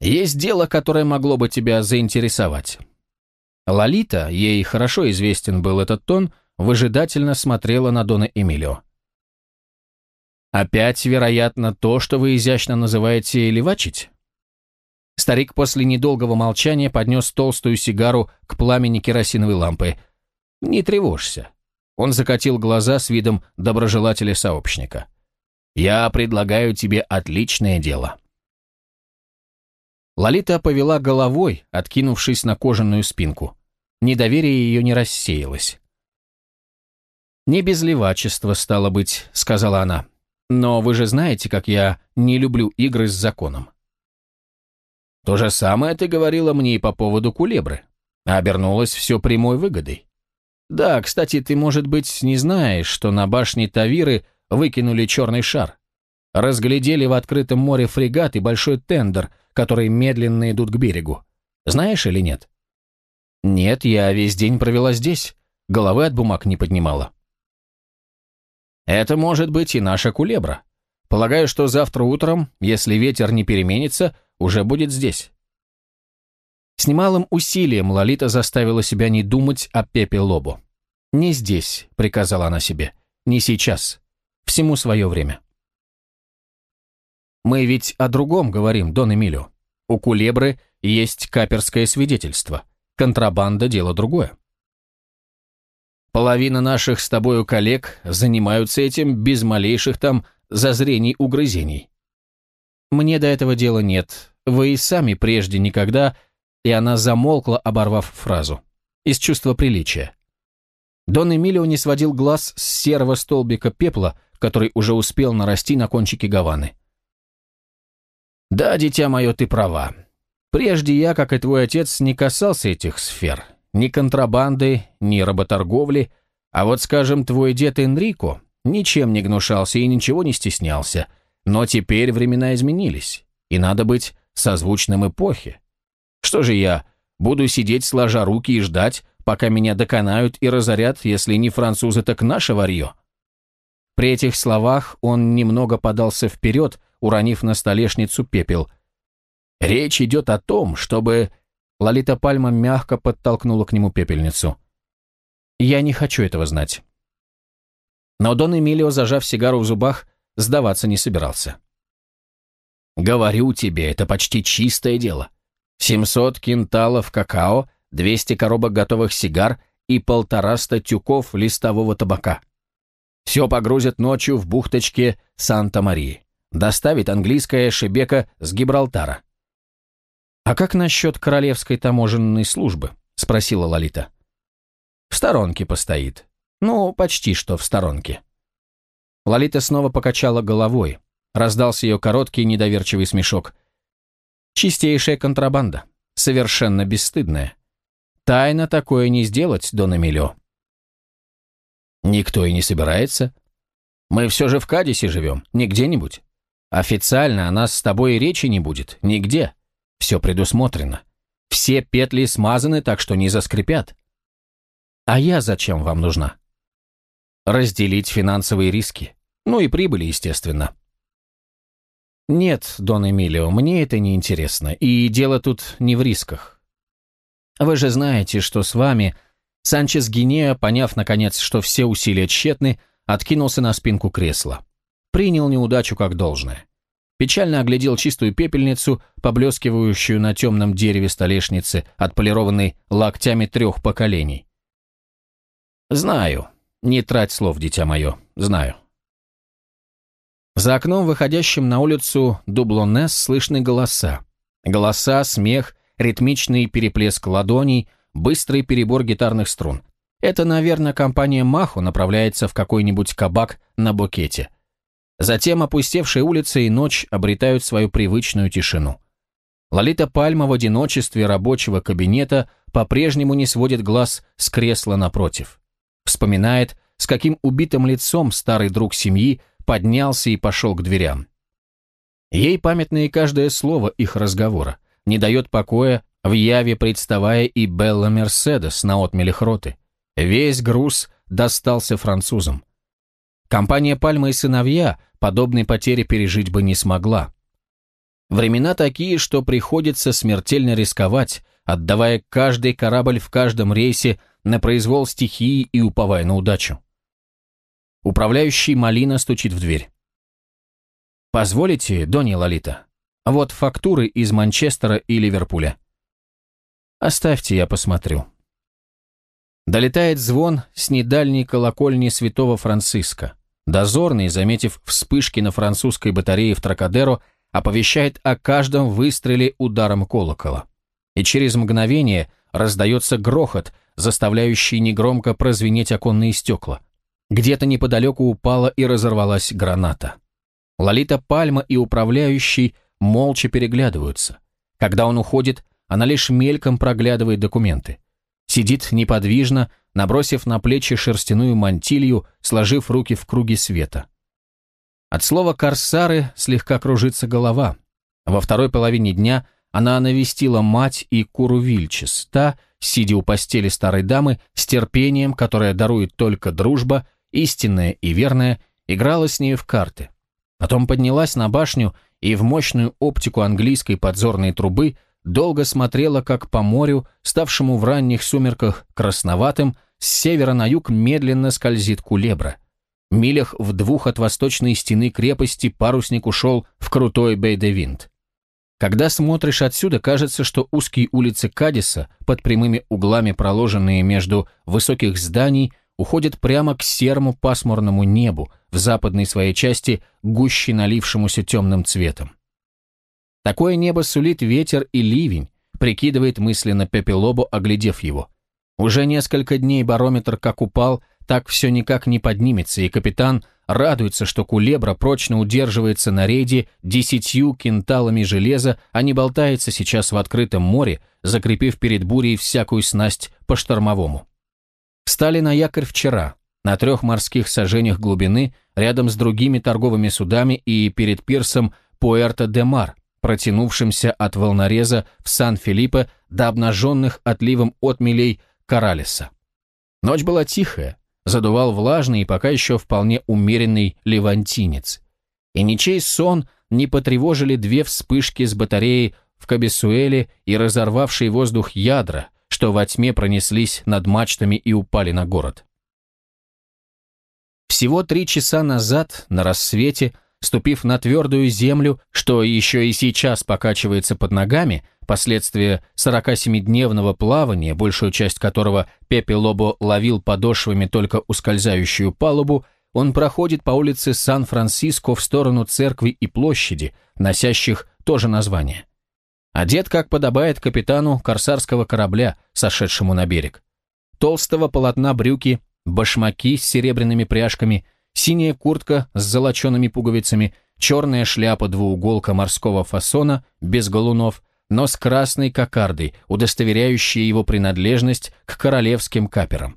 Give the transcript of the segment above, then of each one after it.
Есть дело, которое могло бы тебя заинтересовать». Лолита, ей хорошо известен был этот тон, выжидательно смотрела на Дона Эмилио. «Опять, вероятно, то, что вы изящно называете левачить?» Старик после недолгого молчания поднес толстую сигару к пламени керосиновой лампы. «Не тревожься». Он закатил глаза с видом доброжелателя-сообщника. «Я предлагаю тебе отличное дело». Лолита повела головой, откинувшись на кожаную спинку. Недоверие ее не рассеялось. «Не без левачества, стало быть», — сказала она. «Но вы же знаете, как я не люблю игры с законом». «То же самое ты говорила мне и по поводу кулебры. Обернулось все прямой выгодой. Да, кстати, ты, может быть, не знаешь, что на башне Тавиры выкинули черный шар. Разглядели в открытом море фрегат и большой тендер, которые медленно идут к берегу. Знаешь или нет?» «Нет, я весь день провела здесь. Головы от бумаг не поднимала». Это может быть и наша кулебра. Полагаю, что завтра утром, если ветер не переменится, уже будет здесь. С немалым усилием Лолита заставила себя не думать о Пепе Лобу. «Не здесь», — приказала она себе, — «не сейчас. Всему свое время». «Мы ведь о другом говорим, Дон Эмилио. У Кулебры есть каперское свидетельство. Контрабанда — дело другое. Половина наших с тобою коллег занимаются этим без малейших там зазрений угрызений. Мне до этого дела нет. Вы и сами прежде никогда...» И она замолкла, оборвав фразу. Из чувства приличия. Дон Эмилио не сводил глаз с серого столбика пепла, который уже успел нарасти на кончике гаваны. «Да, дитя мое, ты права. Прежде я, как и твой отец, не касался этих сфер ни контрабанды, ни работорговли, а вот, скажем, твой дед Энрико ничем не гнушался и ничего не стеснялся. Но теперь времена изменились, и надо быть созвучным эпохе. Что же я, буду сидеть сложа руки и ждать, пока меня доконают и разорят, если не французы, так наше варье?» При этих словах он немного подался вперед, уронив на столешницу пепел. «Речь идет о том, чтобы Лолита Пальма мягко подтолкнула к нему пепельницу. «Я не хочу этого знать». Но Дон Эмилио, зажав сигару в зубах, сдаваться не собирался. «Говорю тебе, это почти чистое дело. 700 кинталов какао, 200 коробок готовых сигар и полтораста тюков листового табака. Все погрузят ночью в бухточке Санта-Марии. Доставит английская шебека с Гибралтара. «А как насчет королевской таможенной службы?» – спросила Лолита. «В сторонке постоит. Ну, почти что в сторонке». Лолита снова покачала головой. Раздался ее короткий недоверчивый смешок. «Чистейшая контрабанда. Совершенно бесстыдная. Тайно такое не сделать, Дон Эмилио». «Никто и не собирается. Мы все же в Кадисе живем, не где-нибудь. Официально о нас с тобой и речи не будет, нигде. Все предусмотрено. Все петли смазаны, так что не заскрипят. А я зачем вам нужна? Разделить финансовые риски. Ну и прибыли, естественно. Нет, Дон Эмилио, мне это не интересно, и дело тут не в рисках. Вы же знаете, что с вами... Санчес Гинеа, поняв, наконец, что все усилия тщетны, откинулся на спинку кресла. Принял неудачу как должное печально оглядел чистую пепельницу, поблескивающую на темном дереве столешницы, отполированной локтями трех поколений. «Знаю. Не трать слов, дитя мое. Знаю». За окном, выходящим на улицу Дублонес, слышны голоса. Голоса, смех, ритмичный переплеск ладоней, быстрый перебор гитарных струн. Это, наверное, компания Маху направляется в какой-нибудь кабак на букете – Затем опустевшие улицы и ночь обретают свою привычную тишину. Лолита Пальма в одиночестве рабочего кабинета по-прежнему не сводит глаз с кресла напротив. Вспоминает, с каким убитым лицом старый друг семьи поднялся и пошел к дверям. Ей памятно и каждое слово их разговора, не дает покоя, в яве представая и Белла Мерседес на отмеле Хроты. Весь груз достался французам. Компания «Пальма и сыновья» подобной потери пережить бы не смогла. Времена такие, что приходится смертельно рисковать, отдавая каждый корабль в каждом рейсе на произвол стихии и уповая на удачу. Управляющий Малина стучит в дверь. «Позволите, Донья Лолита? Вот фактуры из Манчестера и Ливерпуля». «Оставьте, я посмотрю». Долетает звон с недальней колокольни святого Франциска. Дозорный, заметив вспышки на французской батарее в Тракадеро, оповещает о каждом выстреле ударом колокола. И через мгновение раздается грохот, заставляющий негромко прозвенеть оконные стекла. Где-то неподалеку упала и разорвалась граната. Лолита Пальма и управляющий молча переглядываются. Когда он уходит, она лишь мельком проглядывает документы. Сидит неподвижно, набросив на плечи шерстяную мантилью, сложив руки в круге света. От слова «корсары» слегка кружится голова. Во второй половине дня она навестила мать и Куру Вильчес. Та, сидя у постели старой дамы, с терпением, которое дарует только дружба, истинная и верная, играла с нею в карты. Потом поднялась на башню и в мощную оптику английской подзорной трубы долго смотрела, как по морю, ставшему в ранних сумерках красноватым, с севера на юг медленно скользит кулебра. Милях в двух от восточной стены крепости парусник ушел в крутой Бейдевинт. Когда смотришь отсюда, кажется, что узкие улицы Кадиса, под прямыми углами проложенные между высоких зданий, уходят прямо к серому пасмурному небу, в западной своей части гуще налившемуся темным цветом. Такое небо сулит ветер и ливень, прикидывает мысленно Пепелобо, оглядев его. Уже несколько дней барометр как упал, так все никак не поднимется, и капитан радуется, что кулебра прочно удерживается на рейде десятью кенталами железа, а не болтается сейчас в открытом море, закрепив перед бурей всякую снасть по штормовому. Встали на якорь вчера, на трех морских сажениях глубины, рядом с другими торговыми судами и перед пирсом Пуэрто-де-Мар, протянувшимся от волнореза в Сан-Филиппе до обнаженных отливом отмелей Коралеса. Ночь была тихая, задувал влажный и пока еще вполне умеренный левантинец. И ничей сон не потревожили две вспышки с батареи в Кабесуэле и разорвавшие воздух ядра, что во тьме пронеслись над мачтами и упали на город. Всего три часа назад, на рассвете, ступив на твердую землю, что еще и сейчас покачивается под ногами, последствия 47-дневного плавания, большую часть которого Пепе Лобо ловил подошвами только ускользающую палубу, он проходит по улице Сан-Франциско в сторону церкви и площади, носящих тоже название. Одет, как подобает капитану корсарского корабля, сошедшему на берег. Толстого полотна брюки, башмаки с серебряными пряжками – синяя куртка с золочеными пуговицами, черная шляпа двууголка морского фасона, без галунов, но с красной кокардой, удостоверяющей его принадлежность к королевским каперам.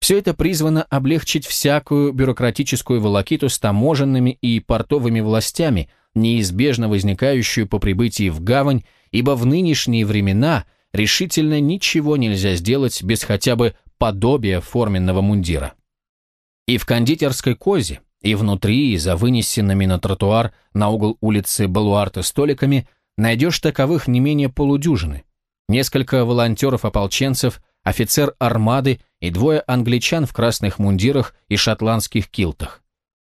Все это призвано облегчить всякую бюрократическую волокиту с таможенными и портовыми властями, неизбежно возникающую по прибытии в гавань, ибо в нынешние времена решительно ничего нельзя сделать без хотя бы подобия форменного мундира. И в кондитерской козе, и внутри, и за вынесенными на тротуар на угол улицы Балуарта столиками найдешь таковых не менее полудюжины. Несколько волонтеров-ополченцев, офицер армады и двое англичан в красных мундирах и шотландских килтах.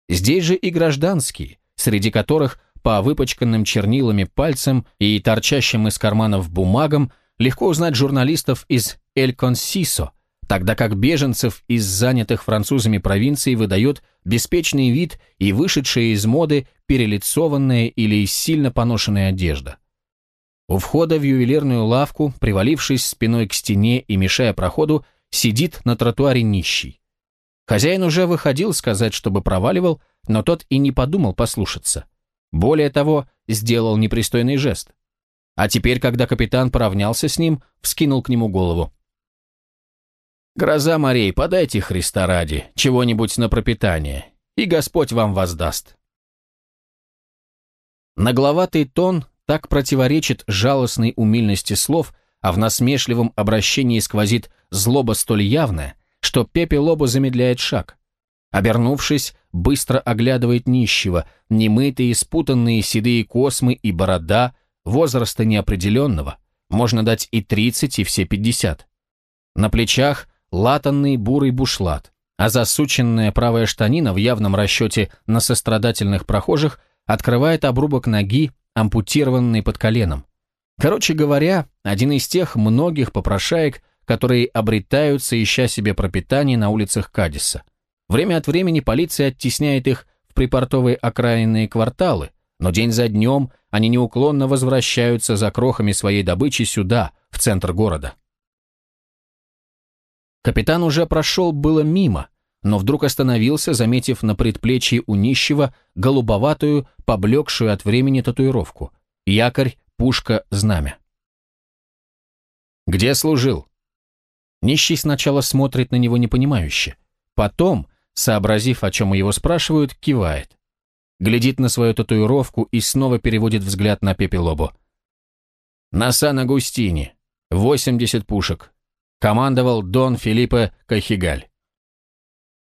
Здесь же и гражданские, среди которых по выпачканным чернилами пальцам и торчащим из карманов бумагам легко узнать журналистов из «Эль Консисо», тогда как беженцев из занятых французами провинций выдает беспечный вид и вышедшая из моды перелицованная или сильно поношенная одежда. У входа в ювелирную лавку, привалившись спиной к стене и мешая проходу, сидит на тротуаре нищий. Хозяин уже выходил сказать, чтобы проваливал, но тот и не подумал послушаться. Более того, сделал непристойный жест. А теперь, когда капитан поравнялся с ним, вскинул к нему голову. Гроза морей, подайте Христа ради, чего-нибудь на пропитание, и Господь вам воздаст. Нагловатый тон так противоречит жалостной умильности слов, а в насмешливом обращении сквозит злоба столь явная, что Пепе Лобо замедляет шаг. Обернувшись, быстро оглядывает нищего, немытые, спутанные седые космы и борода, возраста неопределенного, можно дать и 30, и все 50. На плечах латанный бурый бушлат, а засученная правая штанина в явном расчете на сострадательных прохожих открывает обрубок ноги, ампутированный под коленом. Короче говоря, один из тех многих попрошаек, которые обретаются, ища себе пропитание на улицах Кадиса. Время от времени полиция оттесняет их в припортовые окраинные кварталы, но день за днем они неуклонно возвращаются за крохами своей добычи сюда, в центр города. Капитан уже прошел было мимо, но вдруг остановился, заметив на предплечье у нищего голубоватую, поблекшую от времени татуировку. Якорь, пушка, знамя. «Где служил?» Нищий сначала смотрит на него непонимающе. Потом, сообразив, о чем его спрашивают, кивает. Глядит на свою татуировку и снова переводит взгляд на Пепелобу. «На Сан-Агустине. 80 пушек. Командовал Дон Филиппе Кахигаль».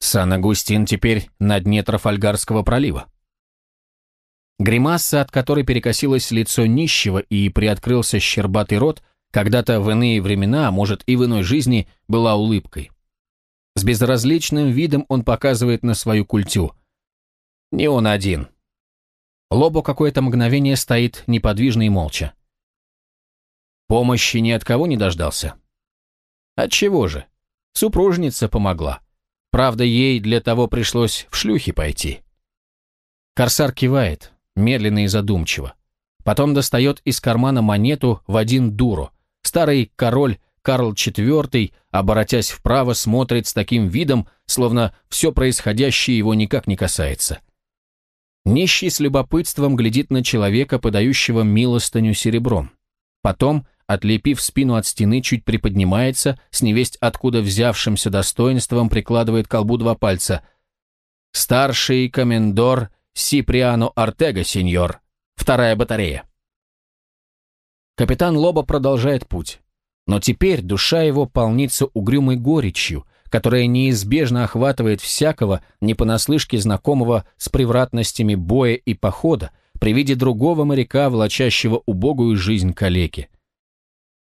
Сан-Агустин теперь на дне Трафальгарского пролива. Гримаса, от которой перекосилось лицо нищего и приоткрылся щербатый рот, когда-то в иные времена, а может и в иной жизни, была улыбкой. С безразличным видом он показывает на свою культю. Не он один. Лобо какое-то мгновение стоит неподвижно и молча. Помощи ни от кого не дождался. От чего же? Супружница помогла. Правда, ей для того пришлось в шлюхи пойти. Корсар кивает, медленно и задумчиво. Потом достает из кармана монету в один дуру, Старый король Карл IV, оборотясь вправо, смотрит с таким видом, словно все происходящее его никак не касается. Нищий с любопытством глядит на человека, подающего милостыню серебром. Потом, отлепив спину от стены, чуть приподнимается, с невесть откуда взявшимся достоинством прикладывает колбу два пальца. «Старший комендор Сиприано Артега, сеньор. Вторая батарея». Капитан Лоба продолжает путь. Но теперь душа его полнится угрюмой горечью, которая неизбежно охватывает всякого, не понаслышке знакомого с превратностями боя и похода, при виде другого моряка, влачащего убогую жизнь калеки.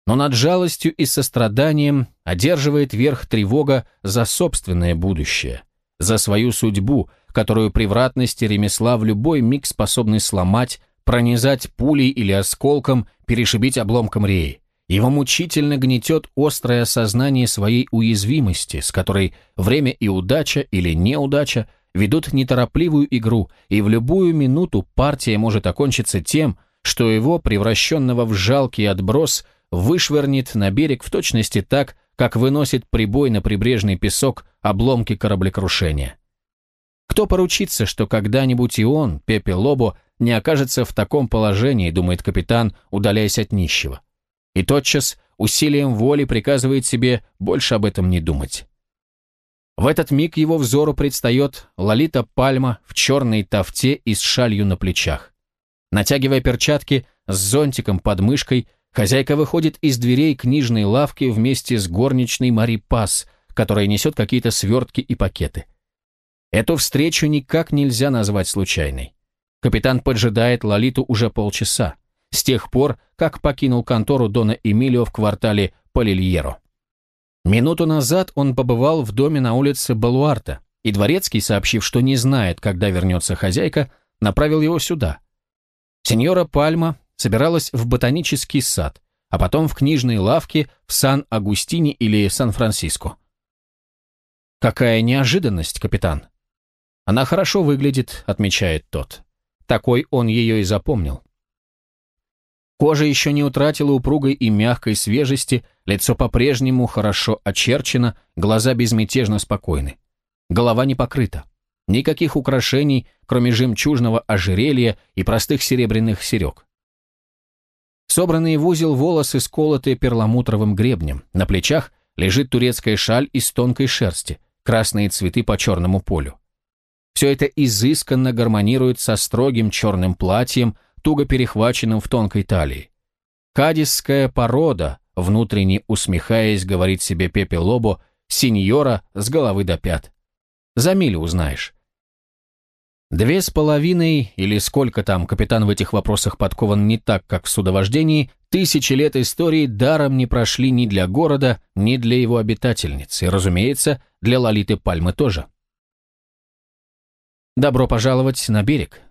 Но над жалостью и состраданием одерживает верх тревога за собственное будущее, за свою судьбу, которую превратности ремесла в любой миг способны сломать, пронизать пулей или осколком, перешибить обломком реи. Его мучительно гнетет острое осознание своей уязвимости, с которой время и удача или неудача ведут неторопливую игру, и в любую минуту партия может окончиться тем, что его, превращенного в жалкий отброс, вышвырнет на берег в точности так, как выносит прибой на прибрежный песок обломки кораблекрушения. Кто поручится, что когда-нибудь и он, Пепе Лобо, не окажется в таком положении, думает капитан, удаляясь от нищего. И тотчас усилием воли приказывает себе больше об этом не думать. В этот миг его взору предстает Лолита Пальма в черной тафте и с шалью на плечах. Натягивая перчатки с зонтиком под мышкой, хозяйка выходит из дверей книжной лавки вместе с горничной Мари Пас, которая несет какие-то свертки и пакеты. Эту встречу никак нельзя назвать случайной. Капитан поджидает Лолиту уже полчаса, с тех пор, как покинул контору Дона Эмилио в квартале Полильеро. Минуту назад он побывал в доме на улице Балуарта, и Дворецкий, сообщив, что не знает, когда вернется хозяйка, направил его сюда. Сеньора Пальма собиралась в ботанический сад, а потом в книжные лавки в Сан-Агустине или Сан-Франциско. «Какая неожиданность, капитан!» «Она хорошо выглядит», — отмечает тот. Такой он ее и запомнил. Кожа еще не утратила упругой и мягкой свежести, лицо по-прежнему хорошо очерчено, глаза безмятежно спокойны. Голова не покрыта. Никаких украшений, кроме жемчужного ожерелья и простых серебряных серег. Собранные в узел волосы сколоты перламутровым гребнем. На плечах лежит турецкая шаль из тонкой шерсти, красные цветы по черному полю. Все это изысканно гармонирует со строгим черным платьем, туго перехваченным в тонкой талии. Кадисская порода, внутренне усмехаясь, говорит себе Пепе Лобо, сеньора с головы до пят. За милю узнаешь. Две с половиной, или сколько там, капитан в этих вопросах подкован не так, как в судовождении, тысячи лет истории даром не прошли ни для города, ни для его обитательниц, и, разумеется, для Лолиты Пальмы тоже. Добро пожаловать на берег.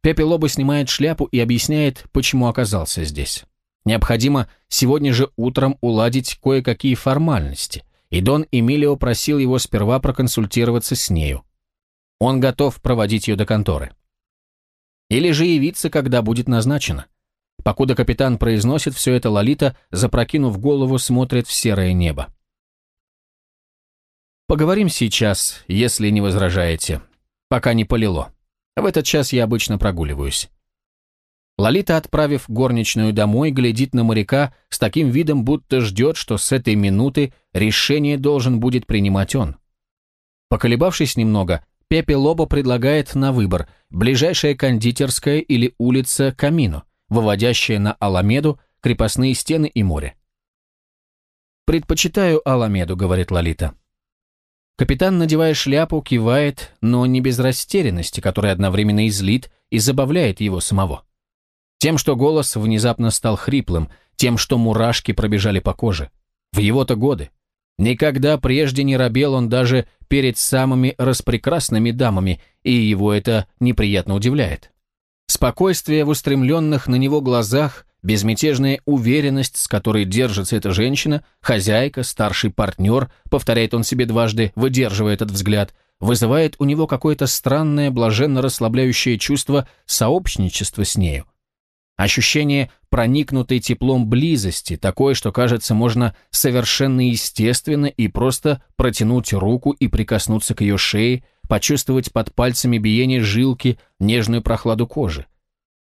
Пепе Лоба снимает шляпу и объясняет, почему оказался здесь. Необходимо сегодня же утром уладить кое-какие формальности, и Дон Эмилио просил его сперва проконсультироваться с нею. Он готов проводить ее до конторы. Или же явиться, когда будет назначено. Покуда капитан произносит все это, Лолита, запрокинув голову, смотрит в серое небо. Поговорим сейчас, если не возражаете. Пока не полило. В этот час я обычно прогуливаюсь. Лолита, отправив горничную домой, глядит на моряка с таким видом, будто ждет, что с этой минуты решение должен будет принимать он. Поколебавшись немного, Пепе Лобо предлагает на выбор ближайшая кондитерская или улица Камино, выводящая на Аламеду, крепостные стены и море. «Предпочитаю Аламеду», — говорит Лолита. Капитан, надевая шляпу, кивает, но не без растерянности, которая одновременно излит и забавляет его самого. Тем, что голос внезапно стал хриплым, тем, что мурашки пробежали по коже. В его-то годы, Никогда прежде не робел он даже перед самыми распрекрасными дамами, и его это неприятно удивляет. Спокойствие в устремленных на него глазах, безмятежная уверенность, с которой держится эта женщина, хозяйка, старший партнер, повторяет он себе дважды, выдерживая этот взгляд, вызывает у него какое-то странное, блаженно расслабляющее чувство сообщничества с нею, Ощущение проникнутой теплом близости, такое, что, кажется, можно совершенно естественно и просто протянуть руку и прикоснуться к ее шее, почувствовать под пальцами биение жилки, нежную прохладу кожи.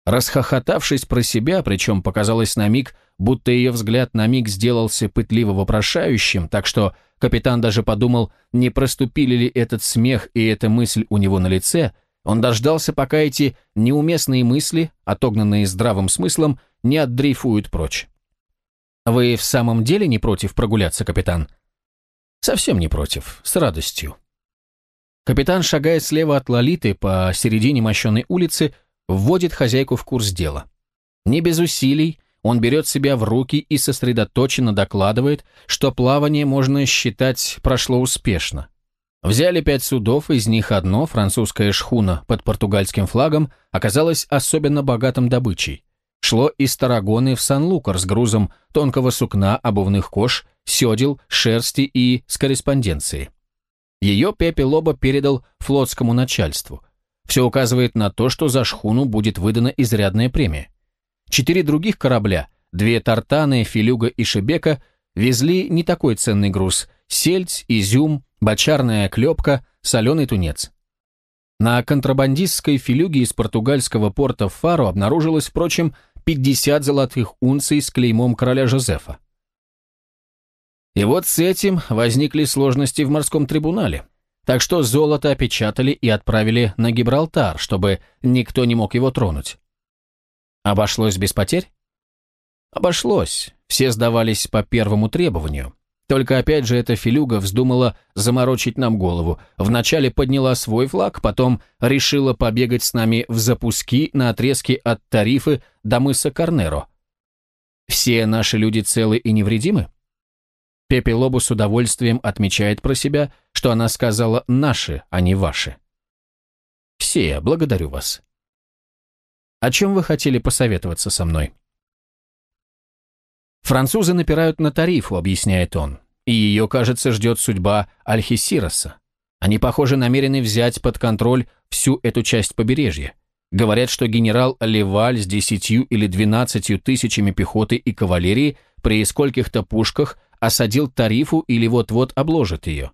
Расхохотавшись про себя, причем показалось на миг, будто ее взгляд на миг сделался пытливо вопрошающим, так что капитан даже подумал, не проступили ли этот смех и эта мысль у него на лице – он дождался, пока эти неуместные мысли, отогнанные здравым смыслом, не отдрейфуют прочь. «Вы в самом деле не против прогуляться, капитан?» «Совсем не против, с радостью». Капитан, шагая слева от Лолиты по середине мощенной улицы, вводит хозяйку в курс дела. Не без усилий он берет себя в руки и сосредоточенно докладывает, что плавание, можно считать, прошло успешно. Взяли пять судов, из них одно, французская шхуна под португальским флагом, оказалось особенно богатым добычей. Шло из Тарагоны в Сан-Лукар с грузом тонкого сукна, обувных кож, седел, шерсти и с корреспонденцией. Ее Пепе Лоба передал флотскому начальству. Все указывает на то, что за шхуну будет выдана изрядная премия. Четыре других корабля, две Тартаны, Филюга и Шебека, везли не такой ценный груз – сельдь, изюм, бочарная клепка, соленый тунец. На контрабандистской филюге из португальского порта Фаро обнаружилось, впрочем, 50 золотых унций с клеймом короля Жозефа. И вот с этим возникли сложности в морском трибунале. Так что золото опечатали и отправили на Гибралтар, чтобы никто не мог его тронуть. Обошлось без потерь? Обошлось. Все сдавались по первому требованию. Только опять же эта филюга вздумала заморочить нам голову. Вначале подняла свой флаг, потом решила побегать с нами в запуски на отрезке от Тарифы до мыса Корнеро. Все наши люди целы и невредимы? Пепе Лобу с удовольствием отмечает про себя, что она сказала «наши», а не «ваши». Все, благодарю вас. О чем вы хотели посоветоваться со мной? Французы напирают на тарифу, объясняет он, и ее, кажется, ждет судьба Альхисироса. Они, похоже, намерены взять под контроль всю эту часть побережья. Говорят, что генерал Леваль с десятью или двенадцатью тысячами пехоты и кавалерии при скольких-то пушках осадил Тарифу или вот-вот обложит ее.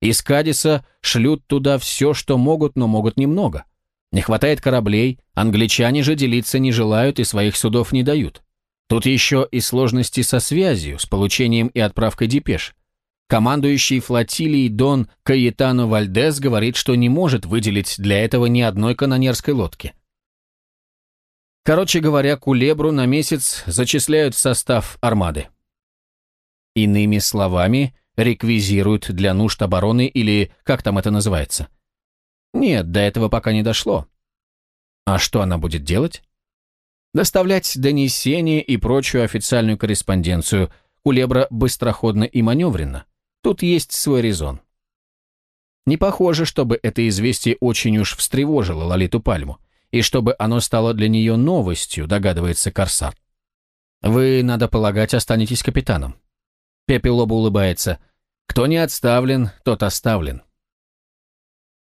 Из Кадиса шлют туда все, что могут, но могут немного. Не хватает кораблей, англичане же делиться не желают и своих судов не дают. Тут еще и сложности со связью, с получением и отправкой депеш. Командующий флотилией Дон Каетано Вальдес говорит, что не может выделить для этого ни одной канонерской лодки. Короче говоря, Кулебру на месяц зачисляют в состав армады. Иными словами, реквизируют для нужд обороны или как там это называется. Нет, до этого пока не дошло. А что она будет делать? Доставлять донесения и прочую официальную корреспонденцию. Кулебра быстроходна и маневренно. Тут есть свой резон. Не похоже, чтобы это известие очень уж встревожило Лолиту Пальму, и чтобы оно стало для нее новостью, догадывается Корсар. Вы, надо полагать, останетесь капитаном. Пепелоба улыбается. Кто не отставлен, тот оставлен.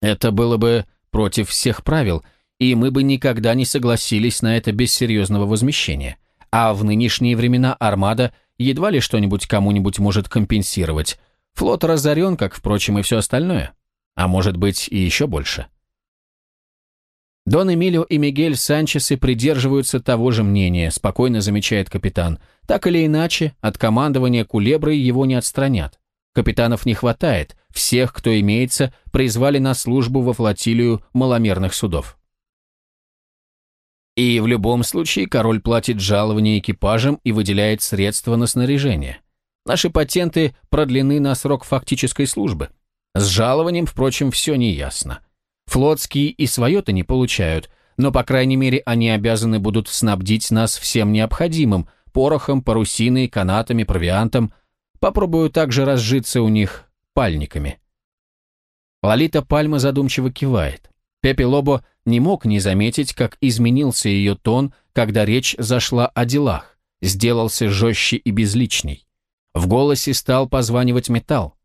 Это было бы против всех правил, и мы бы никогда не согласились на это без серьезного возмещения. А в нынешние времена армада едва ли что-нибудь кому-нибудь может компенсировать. Флот разорен, как, впрочем, и все остальное. А может быть, и еще больше. Дон Эмилио и Мигель Санчесы придерживаются того же мнения, спокойно замечает капитан. Так или иначе, от командования Кулебры его не отстранят. Капитанов не хватает, всех, кто имеется, призвали на службу во флотилию маломерных судов. И в любом случае король платит жалование экипажам и выделяет средства на снаряжение. Наши патенты продлены на срок фактической службы. С жалованием, впрочем, все неясно. Флотские и свое-то не получают, но, по крайней мере, они обязаны будут снабдить нас всем необходимым – порохом, парусиной, канатами, провиантом – Попробую также разжиться у них пальниками. Лолита Пальма задумчиво кивает. Пепе Лобо не мог не заметить, как изменился ее тон, когда речь зашла о делах, сделался жестче и безличней. В голосе стал позванивать металл.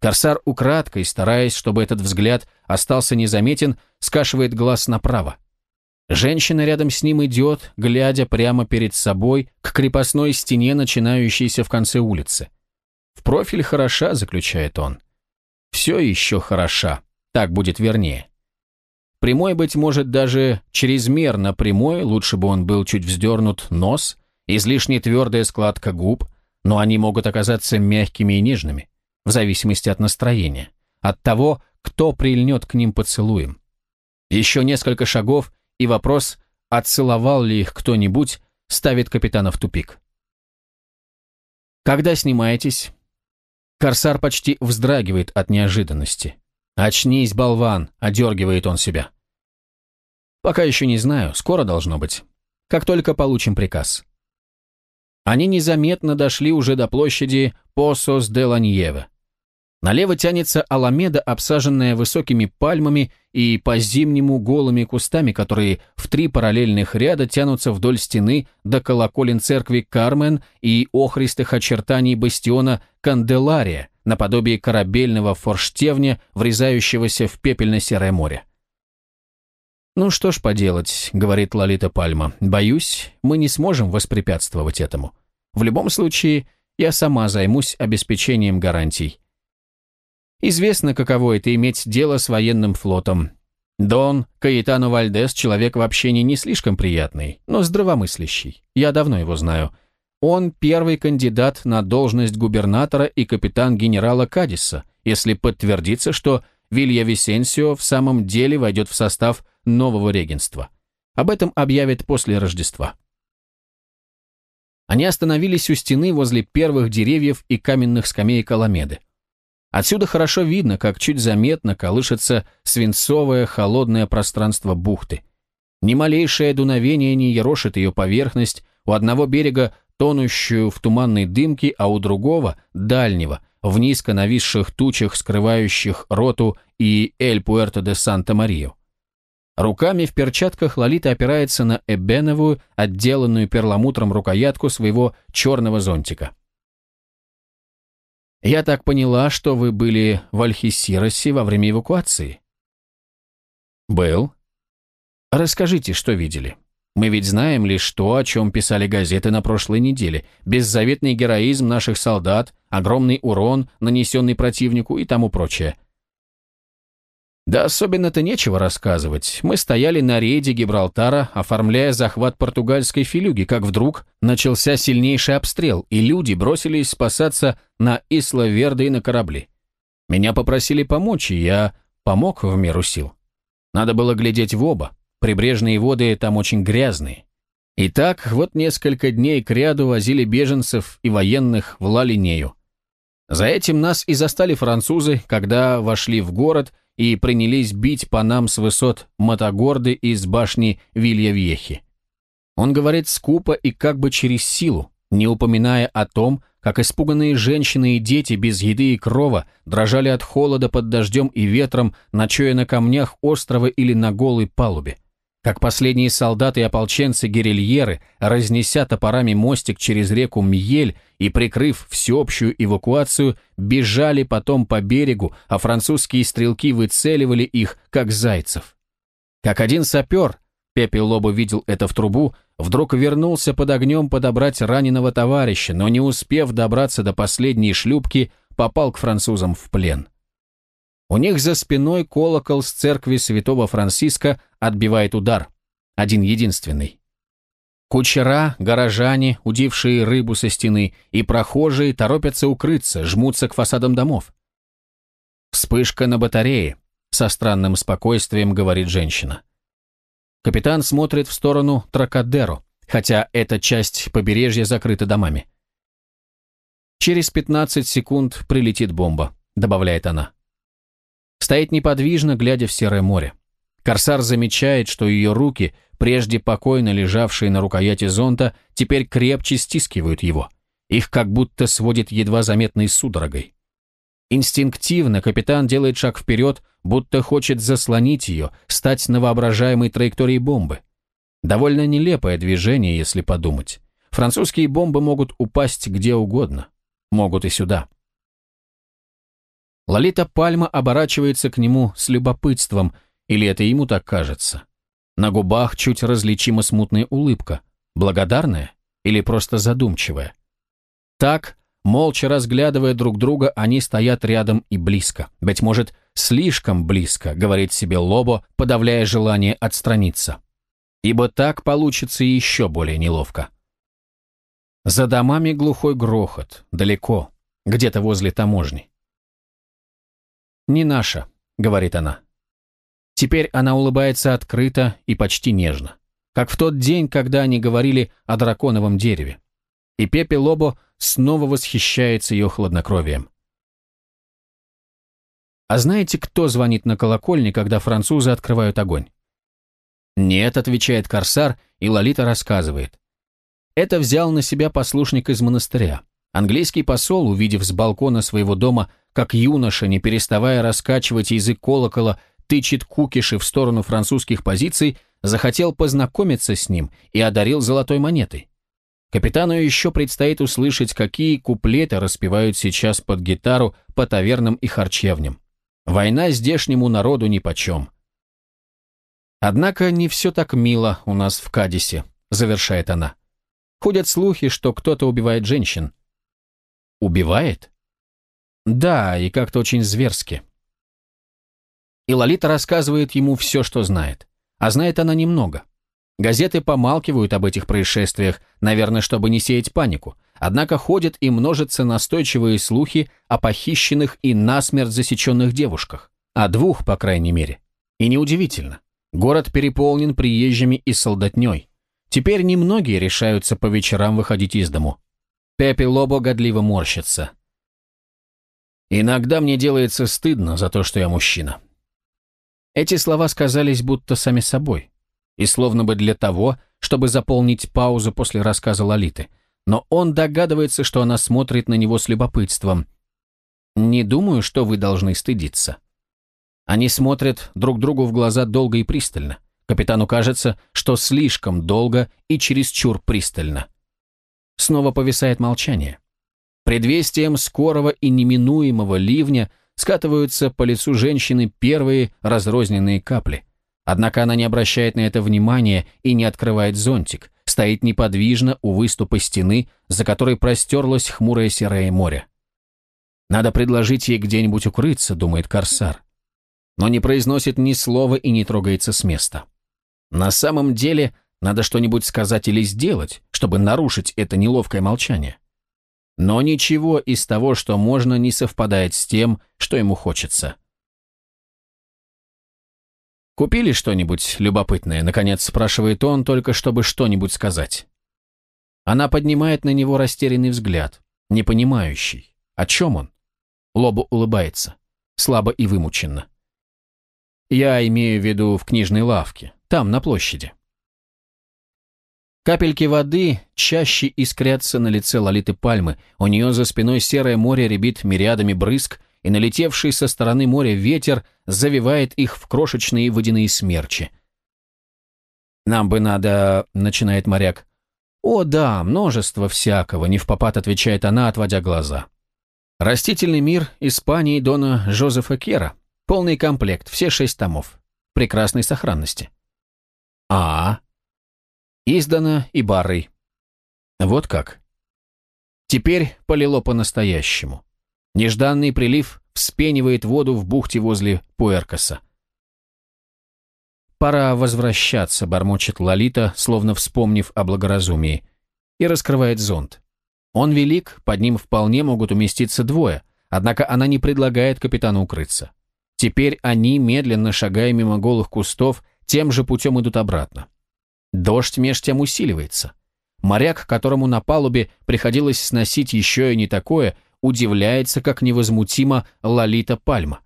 Корсар украдкой, стараясь, чтобы этот взгляд остался незаметен, скашивает глаз направо. Женщина рядом с ним идет, глядя прямо перед собой к крепостной стене, начинающейся в конце улицы. В профиль хороша, заключает он. Все еще хороша, так будет вернее. Прямой, быть может, даже чрезмерно прямой, лучше бы он был чуть вздернут нос, излишне твердая складка губ, но они могут оказаться мягкими и нежными, в зависимости от настроения, от того, кто прильнет к ним поцелуем. Еще несколько шагов, и вопрос, отцеловал ли их кто-нибудь, ставит капитана в тупик. «Когда снимаетесь?» Корсар почти вздрагивает от неожиданности. «Очнись, болван!» – одергивает он себя. «Пока еще не знаю, скоро должно быть. Как только получим приказ». Они незаметно дошли уже до площади Посос де Ланьеве. Налево тянется Аламеда, обсаженная высокими пальмами и по-зимнему голыми кустами, которые в три параллельных ряда тянутся вдоль стены до колоколен церкви Кармен и охристых очертаний бастиона Канделария, наподобие корабельного форштевня, врезающегося в пепельно-серое море. «Ну что ж поделать», — говорит Лолита Пальма, — «боюсь, мы не сможем воспрепятствовать этому. В любом случае, я сама займусь обеспечением гарантий». Известно, каково это иметь дело с военным флотом. Дон Каэтано Вальдес человек в общении не слишком приятный, но здравомыслящий. Я давно его знаю. Он первый кандидат на должность губернатора и капитан генерала Кадиса, если подтвердится, что Вилья Висенсио в самом деле войдет в состав нового регенства. Об этом объявят после Рождества. Они остановились у стены возле первых деревьев и каменных скамеек Аламеды. Отсюда хорошо видно, как чуть заметно колышется свинцовое холодное пространство бухты. Ни малейшее дуновение не ерошит ее поверхность, у одного берега тонущую в туманной дымке, а у другого, дальнего, в низко нависших тучах, скрывающих роту и Эль-Пуэрто де Санта-Марию. Руками в перчатках Лолита опирается на эбеновую, отделанную перламутром рукоятку своего черного зонтика. Я так поняла, что вы были в Альхисиросе во время эвакуации. Был. Расскажите, что видели. Мы ведь знаем лишь то, о чем писали газеты на прошлой неделе. Беззаветный героизм наших солдат, огромный урон, нанесенный противнику и тому прочее. Да особенно-то нечего рассказывать. Мы стояли на рейде Гибралтара, оформляя захват португальской филюги, как вдруг начался сильнейший обстрел, и люди бросились спасаться на Исла-Верде и на корабли. Меня попросили помочь, и я помог в меру сил. Надо было глядеть в оба. Прибрежные воды там очень грязные. Итак, вот несколько дней кряду возили беженцев и военных в Ла-Линею. За этим нас и застали французы, когда вошли в город – и принялись бить по нам с высот Матагорды из башни Вильявьехи. Он говорит скупо и как бы через силу, не упоминая о том, как испуганные женщины и дети без еды и крова дрожали от холода под дождем и ветром, ночуя на камнях острова или на голой палубе. Как последние солдаты и ополченцы-гирильеры, разнеся топорами мостик через реку Мьель и прикрыв всеобщую эвакуацию, бежали потом по берегу, а французские стрелки выцеливали их, как зайцев. Как один сапер, Пепе Лобо видел это в трубу, вдруг вернулся под огнем подобрать раненого товарища, но не успев добраться до последней шлюпки, попал к французам в плен. У них за спиной колокол с церкви святого Франциска отбивает удар. Один единственный. Кучера, горожане, удившие рыбу со стены, и прохожие торопятся укрыться, жмутся к фасадам домов. «Вспышка на батарее», — со странным спокойствием говорит женщина. Капитан смотрит в сторону Тракадеро, хотя эта часть побережья закрыта домами. «Через 15 секунд прилетит бомба», — добавляет она. Стоит неподвижно, глядя в серое море. Корсар замечает, что ее руки, прежде покойно лежавшие на рукояти зонта, теперь крепче стискивают его. Их как будто сводит едва заметной судорогой. Инстинктивно капитан делает шаг вперед, будто хочет заслонить ее, стать на воображаемой траектории бомбы. Довольно нелепое движение, если подумать. Французские бомбы могут упасть где угодно. Могут и сюда. Лолита Пальма оборачивается к нему с любопытством, или это ему так кажется. На губах чуть различима смутная улыбка. Благодарная или просто задумчивая? Так, молча разглядывая друг друга, они стоят рядом и близко. Быть может, слишком близко, говорит себе Лобо, подавляя желание отстраниться. Ибо так получится еще более неловко. За домами глухой грохот, далеко, где-то возле таможни. «Не наша», — говорит она. Теперь она улыбается открыто и почти нежно, как в тот день, когда они говорили о драконовом дереве. И Пепе Лобо снова восхищается ее хладнокровием. А знаете, кто звонит на колокольне, когда французы открывают огонь? «Нет», — отвечает Корсар, и Лолита рассказывает. Это взял на себя послушник из монастыря. Английский посол, увидев с балкона своего дома, как юноша, не переставая раскачивать язык колокола, тычет кукиши в сторону французских позиций, захотел познакомиться с ним и одарил золотой монетой. Капитану еще предстоит услышать, какие куплеты распевают сейчас под гитару по тавернам и харчевням. Война здешнему народу нипочем. Однако не все так мило у нас в Кадисе, завершает она. Ходят слухи, что кто-то убивает женщин. Убивает? Да, и как-то очень зверски. И Лолита рассказывает ему все, что знает. А знает она немного. Газеты помалкивают об этих происшествиях, наверное, чтобы не сеять панику. Однако ходят и множатся настойчивые слухи о похищенных и насмерть засеченных девушках. О двух, по крайней мере. И неудивительно. Город переполнен приезжими и солдатней. Теперь немногие решаются по вечерам выходить из дому. Пепе Лобо годливо морщится. «Иногда мне делается стыдно за то, что я мужчина». Эти слова сказались будто сами собой, и словно бы для того, чтобы заполнить паузу после рассказа Лолиты. Но он догадывается, что она смотрит на него с любопытством. «Не думаю, что вы должны стыдиться». Они смотрят друг другу в глаза долго и пристально. Капитану кажется, что слишком долго и чересчур пристально. Снова повисает молчание. Предвестием скорого и неминуемого ливня скатываются по лицу женщины первые разрозненные капли. Однако она не обращает на это внимания и не открывает зонтик, стоит неподвижно у выступа стены, за которой простерлось хмурое серое море. «Надо предложить ей где-нибудь укрыться», — думает Корсар. Но не произносит ни слова и не трогается с места. На самом деле надо что-нибудь сказать или сделать, чтобы нарушить это неловкое молчание. Но ничего из того, что можно, не совпадает с тем, что ему хочется. «Купили что-нибудь любопытное?» — наконец спрашивает он, только чтобы что-нибудь сказать. Она поднимает на него растерянный взгляд, непонимающий. О чем он? Лобо улыбается, слабо и вымученно. Я имею в виду в книжной лавке, там, на площади. Капельки воды чаще искрятся на лице Лолиты Пальмы, у нее за спиной серое море рябит мириадами брызг, и налетевший со стороны моря ветер завивает их в крошечные водяные смерчи. «Нам бы надо...» — начинает моряк. «О, да, множество всякого», — не в попад отвечает она, отводя глаза. «Растительный мир Испании Дона Жозефа Кера. Полный комплект, все шесть томов. Прекрасной сохранности». «А, Издано и барой. Вот как. Теперь полило по-настоящему. Нежданный прилив вспенивает воду в бухте возле Пуэркаса. «Пора возвращаться», — бормочет Лолита, словно вспомнив о благоразумии, и раскрывает зонт. Он велик, под ним вполне могут уместиться двое, однако она не предлагает капитану укрыться. Теперь они, медленно шагая мимо голых кустов, тем же путем идут обратно. Дождь меж тем усиливается. Моряк, которому на палубе приходилось сносить еще и не такое, удивляется, как невозмутимо Лолита Пальма.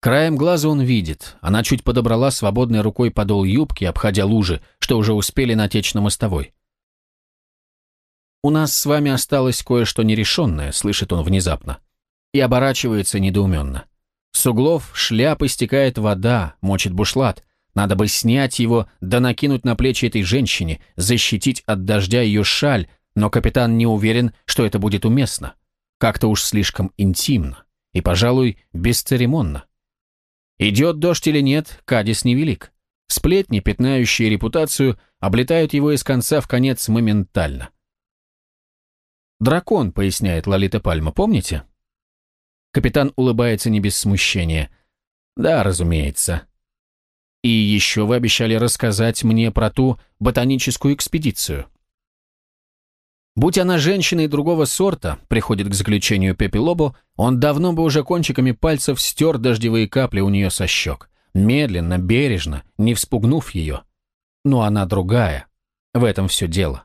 Краем глаза он видит, она чуть подобрала свободной рукой подол юбки, обходя лужи, что уже успели натечь на мостовой. «У нас с вами осталось кое-что нерешенное», — слышит он внезапно. И оборачивается недоуменно. С углов шляпы стекает вода, мочит бушлат. Надо бы снять его, да накинуть на плечи этой женщине, защитить от дождя ее шаль, но капитан не уверен, что это будет уместно. Как-то уж слишком интимно и, пожалуй, бесцеремонно. Идет дождь или нет, Кадис невелик. Сплетни, пятнающие репутацию, облетают его из конца в конец моментально. «Дракон», — поясняет Лолита Пальма, помните? Капитан улыбается не без смущения. «Да, разумеется. И еще вы обещали рассказать мне про ту ботаническую экспедицию. Будь она женщиной другого сорта, приходит к заключению Пепи Лобо, он давно бы уже кончиками пальцев стер дождевые капли у нее со щек. Медленно, бережно, не вспугнув ее. Но она другая. В этом все дело.